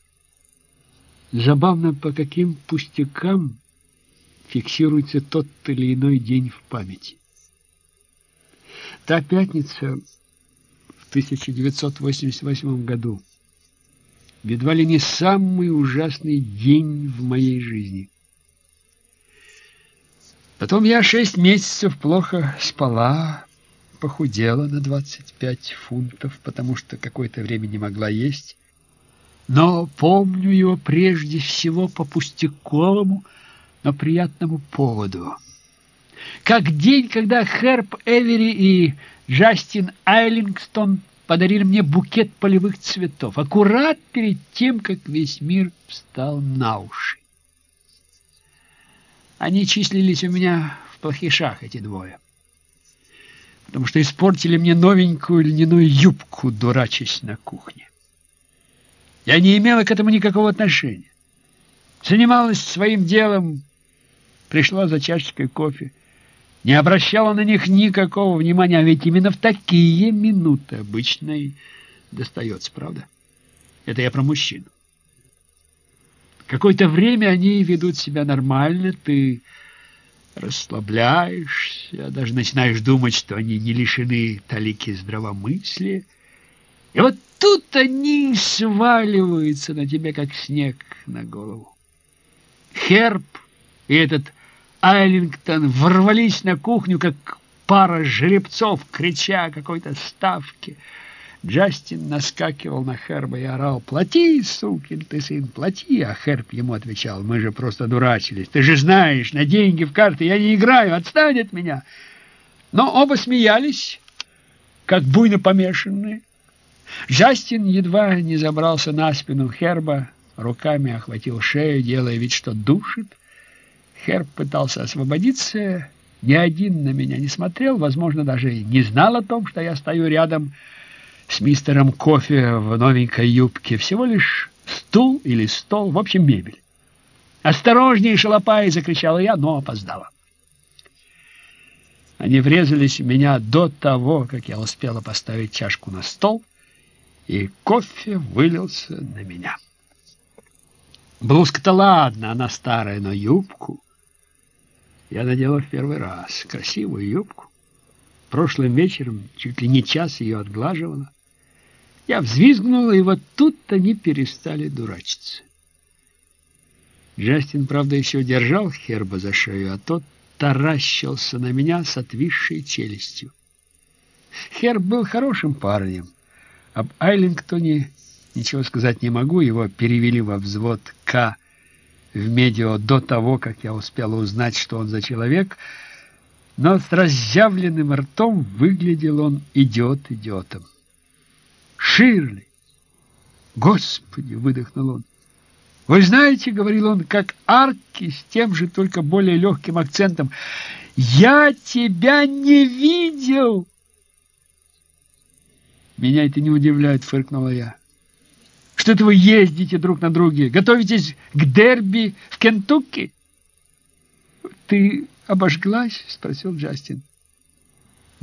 Забавно, по каким пустякам фиксируется тот или иной день в памяти. Та пятница в 1988 году едва ли не самый ужасный день в моей жизни. Потом я шесть месяцев плохо спала, похудела на 25 фунтов, потому что какое-то время не могла есть. Но помню его прежде всего по пустяковому, но приятному поводу. Как день, когда Херб Эвери и Джастин Айлингстон подарили мне букет полевых цветов, аккурат перед тем, как весь мир встал на уши. Они числились у меня в плохишах, эти двое потому что испортили мне новенькую льняную юбку, дурачась на кухне. Я не имела к этому никакого отношения. Занималась своим делом, пришла за чашечкой кофе, не обращала на них никакого внимания, а ведь именно в такие минуты обычно и достается, правда? Это я про мужчин. Какое-то время они ведут себя нормально, ты расслабляешься, даже начинаешь думать, что они не лишены талики здравомыслия. И вот тут они сваливаются на тебя, как снег на голову. Херб и этот Айлингтон ворвались на кухню, как пара жеребцов, крича о какой-то ставке — Джастин наскакивал на Херба и орал «Плати, сукин ты сын, плати!» А Херб ему отвечал «Мы же просто дурачились. Ты же знаешь, на деньги в карты я не играю, отстань от меня!» Но оба смеялись, как буйно помешанные. Джастин едва не забрался на спину Херба, руками охватил шею, делая вид, что душит. Херб пытался освободиться, ни один на меня не смотрел, возможно, даже не знал о том, что я стою рядом, с мистером кофе в новенькой юбке. Всего лишь стул или стол, в общем, мебель. «Осторожнее, шалопай!» — закричала я, но опоздала. Они врезались в меня до того, как я успела поставить чашку на стол, и кофе вылился на меня. Блузка-то ладно, она старая, но юбку я надела в первый раз. Красивую юбку прошлым вечером чуть ли не час ее отглаживала. Я взвизгнула, и вот тут они перестали дурачиться. Джастин, правда, еще держал Херба за шею, а тот таращился на меня с отвисшей челюстью. Херб был хорошим парнем. Об Айлингтоне ничего сказать не могу, его перевели во взвод К в медио до того, как я успела узнать, что он за человек, но с разъявленным ртом выглядел он идиот идиотом. «Ширли!» «Господи!» — выдохнул он. «Вы знаете, — говорил он, — как арки с тем же, только более легким акцентом, «Я тебя не видел!» «Меня это не удивляет», — фыркнула я. «Что это вы ездите друг на друге? Готовитесь к дерби в Кентукки?» «Ты обожглась?» — спросил Джастин.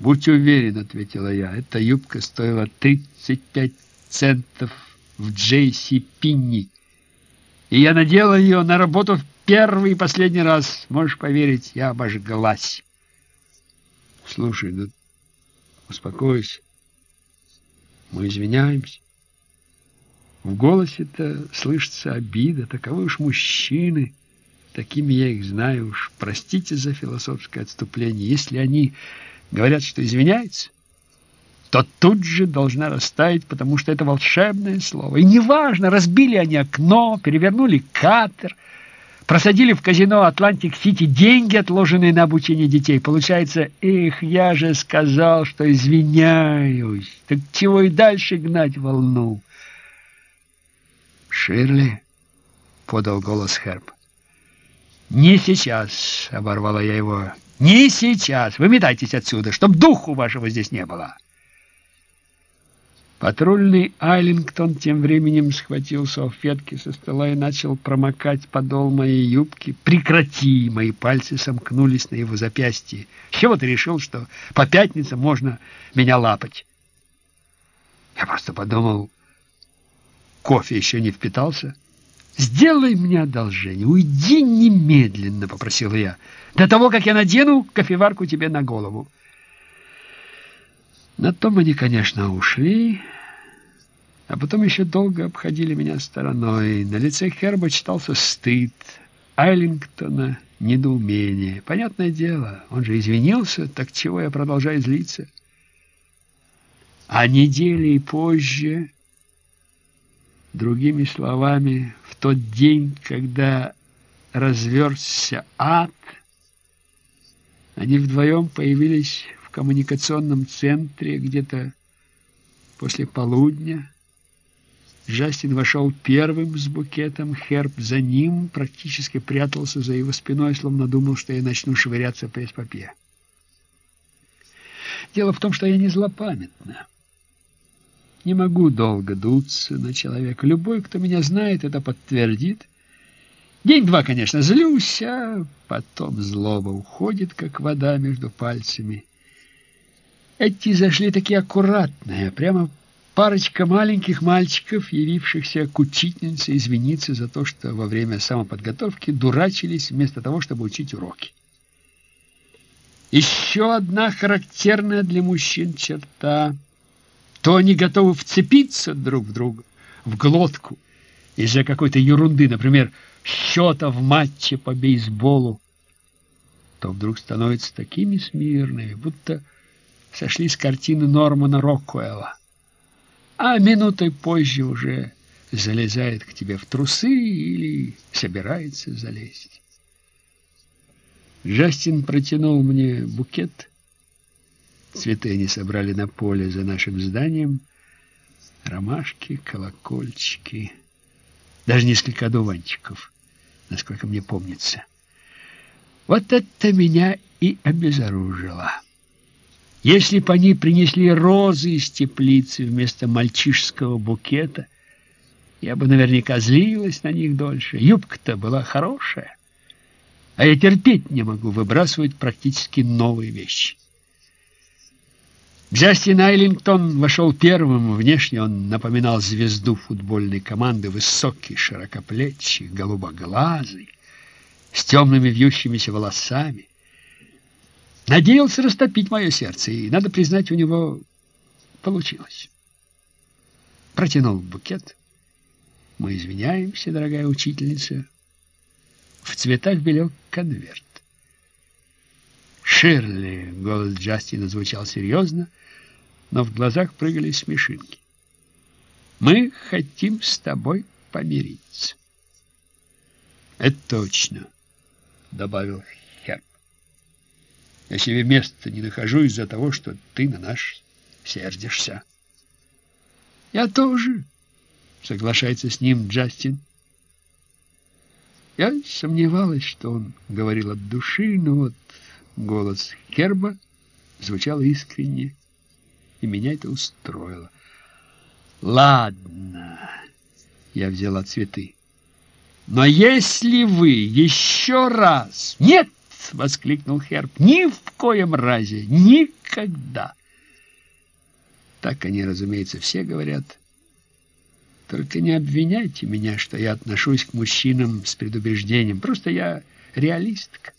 «Будь уверен», — ответила я, — «эта юбка стоила 35 центов в Джейси Пинни, и я надела ее на работу в первый и последний раз. Можешь поверить, я обожглась». «Слушай, ну успокойся, мы извиняемся». В голосе-то слышится обида, таковы уж мужчины, такими я их знаю уж. Простите за философское отступление, если они говорят, что извиняются, то тут же должна растаять, потому что это волшебное слово. И неважно, разбили они окно, перевернули катер, просадили в казино Атлантик-Сити деньги, отложенные на обучение детей. Получается, эх, я же сказал, что извиняюсь. Так чего и дальше гнать волну? «Ширли?» — подал голос Херб. «Не сейчас!» — оборвала я его. Не сейчас. Выметайтесь отсюда, чтоб духу вашего здесь не было. Патрульный Айлингтон тем временем схватил салфетки со стола и начал промокать подол моей юбки. Прекрати! Мои пальцы сомкнулись на его запястье. С чего ты решил, что по пятницам можно меня лапать? Я просто подумал, кофе еще не впитался. «Сделай мне одолжение, уйди немедленно», — попросил я, «до того, как я надену кофеварку тебе на голову». На том они, конечно, ушли, а потом еще долго обходили меня стороной. На лице Херба читался стыд, Айлингтона — недоумение. Понятное дело, он же извинился, так чего я продолжаю злиться? А недели позже... Другими словами, в тот день, когда разверзся ад, они вдвоем появились в коммуникационном центре где-то после полудня. Джастин вошел первым с букетом, Херб за ним практически прятался за его спиной, словно думал, что я начну швыряться пресс-папье. Дело в том, что я не злопамятна. Не могу долго дуться на человека. Любой, кто меня знает, это подтвердит. День-два, конечно, злюсь, а потом злоба уходит, как вода между пальцами. Эти зашли такие аккуратные, прямо парочка маленьких мальчиков, явившихся к учительнице извиниться за то, что во время самоподготовки дурачились вместо того, чтобы учить уроки. Еще одна характерная для мужчин черта – то они готовы вцепиться друг в друга, в глотку, из-за какой-то ерунды, например, счета в матче по бейсболу, то вдруг становятся такими смирными, будто сошли с картины Нормана Роккуэлла, а минутой позже уже залезает к тебе в трусы или собирается залезть. Джастин протянул мне букет — Цветы они собрали на поле за нашим зданием. Ромашки, колокольчики, даже несколько одуванчиков, насколько мне помнится. Вот это меня и обезоружило. Если бы они принесли розы из теплицы вместо мальчишеского букета, я бы наверняка злилась на них дольше. Юбка-то была хорошая, а я терпеть не могу выбрасывать практически новые вещи. Джастин Айлингтон вошел первым. Внешне он напоминал звезду футбольной команды, высокий, широкоплечий, голубоглазый, с темными вьющимися волосами. Надеялся растопить мое сердце, и, надо признать, у него получилось. Протянул букет. Мы извиняемся, дорогая учительница. В цветах белел конверт. Ширли, голос Джастина звучал серьезно, но в глазах прыгали смешинки. Мы хотим с тобой помириться. Это точно, добавил Херб. Я себе места не нахожу из-за того, что ты на нас сердишься. Я тоже, соглашается с ним Джастин. Я сомневалась, что он говорил от души, но вот голос Херба звучал искренне, и меня это устроило. Ладно, я взяла цветы. Но если вы еще раз... Нет! — воскликнул Херб. Ни в коем разе, никогда. Так они, разумеется, все говорят. Только не обвиняйте меня, что я отношусь к мужчинам с предубеждением. Просто я реалистка.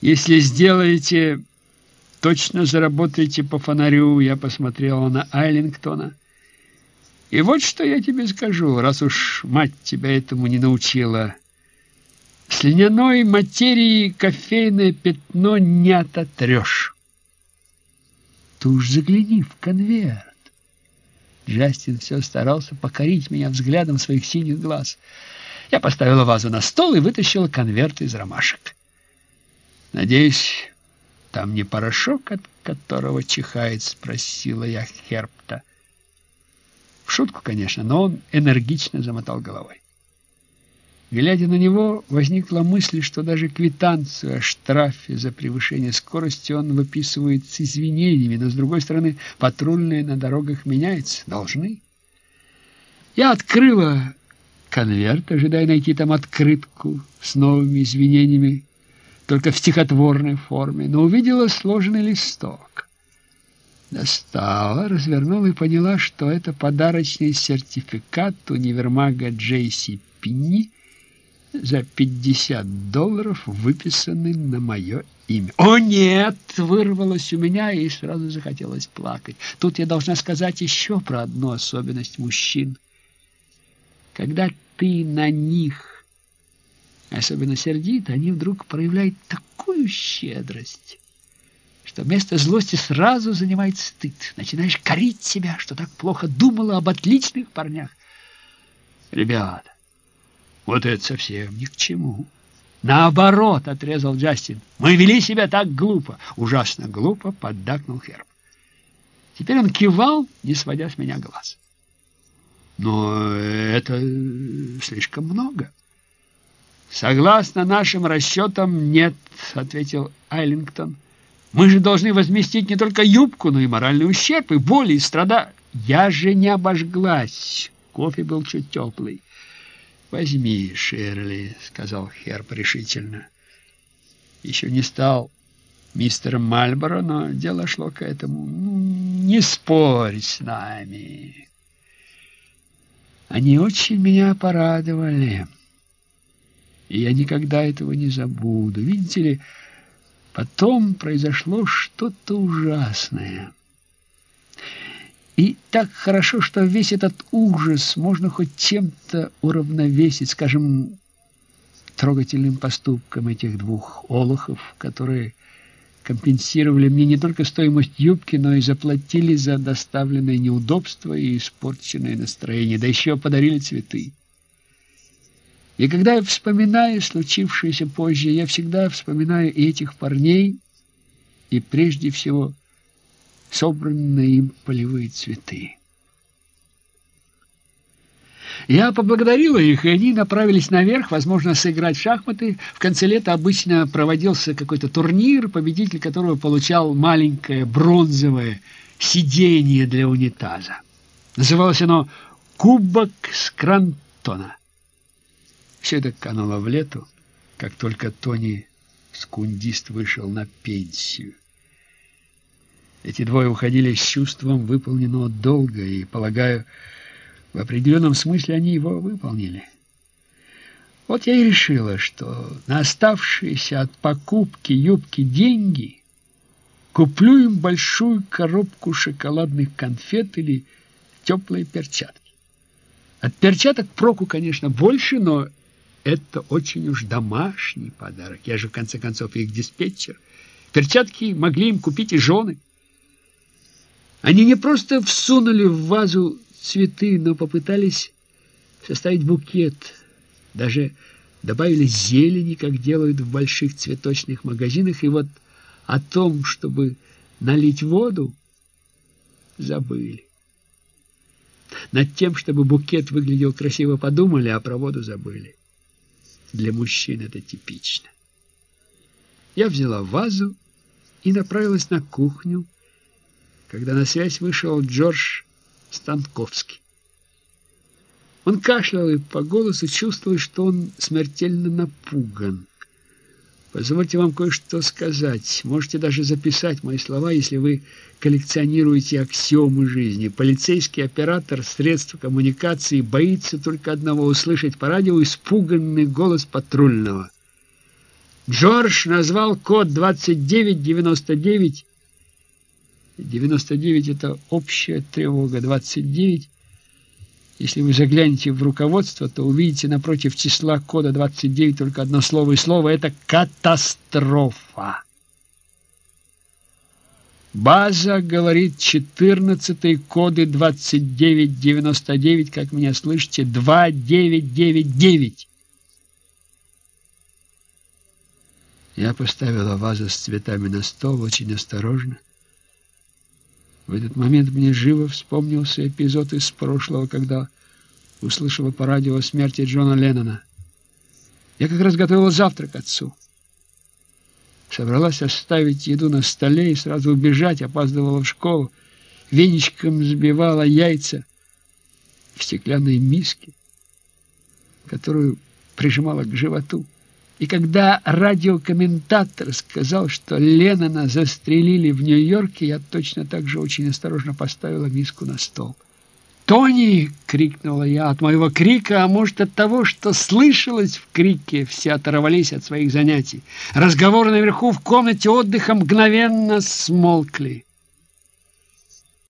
Если сделаете, точно заработаете по фонарю. Я посмотрела на Айлингтона. И вот что я тебе скажу, раз уж мать тебя этому не научила. С льняной материи кофейное пятно не ототрешь. Ты уж загляни в конверт. Джастин все старался покорить меня взглядом своих синих глаз. Я поставила вазу на стол и вытащила конверт из ромашек. Надеюсь, там не порошок, от которого чихает, спросила я Херпта. В шутку, конечно, но он энергично замотал головой. Глядя на него, возникла мысль, что даже квитанцию о штрафе за превышение скорости он выписывает с извинениями, но, с другой стороны, патрульные на дорогах меняются, должны. Я открыла конверт, ожидая найти там открытку с новыми извинениями, только в стихотворной форме, но увидела сложенный листок. Достала, развернула и поняла, что это подарочный сертификат универмага Джейси Пинни за 50 долларов, выписанный на мое имя. «О, нет!» — вырвалось у меня, и сразу захотелось плакать. Тут я должна сказать еще про одну особенность мужчин. Когда ты на них особенно сердит, они вдруг проявляют такую щедрость что вместо злости сразу занимает стыд. Начинаешь корить себя, что так плохо думала об отличных парнях. Ребята, вот это совсем ни к чему. Наоборот, отрезал Джастин. Мы вели себя так глупо. Ужасно глупо, поддакнул Херб. Теперь он кивал, не сводя с меня глаз. Но это слишком много. Согласно нашим расчетам, нет, ответил Айлингтон. Мы же должны возместить не только юбку, но и моральный ущерб, и боль, и страда. Я же не обожглась. Кофе был чуть теплый. Возьми, Шерли, сказал Херб решительно. Еще не стал мистером Мальборо, но дело шло к этому. Не спорь с нами. Они очень меня порадовали. И я никогда этого не забуду. Видите ли, Потом произошло что-то ужасное. И так хорошо, что весь этот ужас можно хоть чем-то уравновесить, скажем, трогательным поступком этих двух олухов, которые компенсировали мне не только стоимость юбки, но и заплатили за доставленное неудобство и испорченное настроение, да еще подарили цветы. И когда я вспоминаю случившееся позже, я всегда вспоминаю этих парней, и прежде всего собранные им полевые цветы. Я поблагодарила их, и они направились наверх, возможно, сыграть в шахматы. В конце лета обычно проводился какой-то турнир, победитель которого получал маленькое бронзовое сиденье для унитаза. Называлось оно «Кубок Скрантона». Все это кануло в лету, как только Тони Скундист вышел на пенсию. Эти двое уходили с чувством выполненного долга, и, полагаю, в определенном смысле они его выполнили. Вот я и решила, что на оставшиеся от покупки юбки деньги куплю им большую коробку шоколадных конфет или теплые перчатки. От перчаток проку, конечно, больше, но это очень уж домашний подарок. Я же, в конце концов, их диспетчер. Перчатки могли им купить и жены. Они не просто всунули в вазу цветы, но попытались составить букет – даже добавили зелени, как делают в больших цветочных магазинах, и вот о том, чтобы налить воду, забыли. Над тем, чтобы букет выглядел красиво, подумали, а про воду забыли. Для мужчин это типично. Я взяла вазу и направилась на кухню, когда на связь вышел Джордж Станковский. Он кашлял и по голосу чувствовал, что он смертельно напуган. Позвольте вам кое-что сказать. Можете даже записать мои слова, если вы коллекционируете аксиомы жизни. Полицейский оператор средств коммуникации боится только одного — услышать по радио испуганный голос патрульного. Джордж назвал код 2999. 99 — это общая тревога. 29 если вы заглянете в руководство, то увидите напротив числа кода 29 только одно слово, и слово это «катастрофа». База говорит 14 коды 2999, как меня слышите, 2999. Я поставила вазу с цветами на стол очень осторожно. В этот момент мне живо вспомнился эпизод из прошлого, когда услышала по радио о смерти Джона Леннона. Я как раз готовила завтрак отцу. Собралась оставить еду на столе и сразу убежать, опаздывала в школу. Веничком взбивала яйца в стеклянной миске, которую прижимала к животу. И когда радиокомментатор сказал, что Леннона застрелили в Нью-Йорке, я точно так же очень осторожно поставила миску на стол. «Тони!» — крикнула я от моего крика, а может от того, что слышалось в крике, все оторвались от своих занятий. Разговоры наверху в комнате отдыха мгновенно смолкли.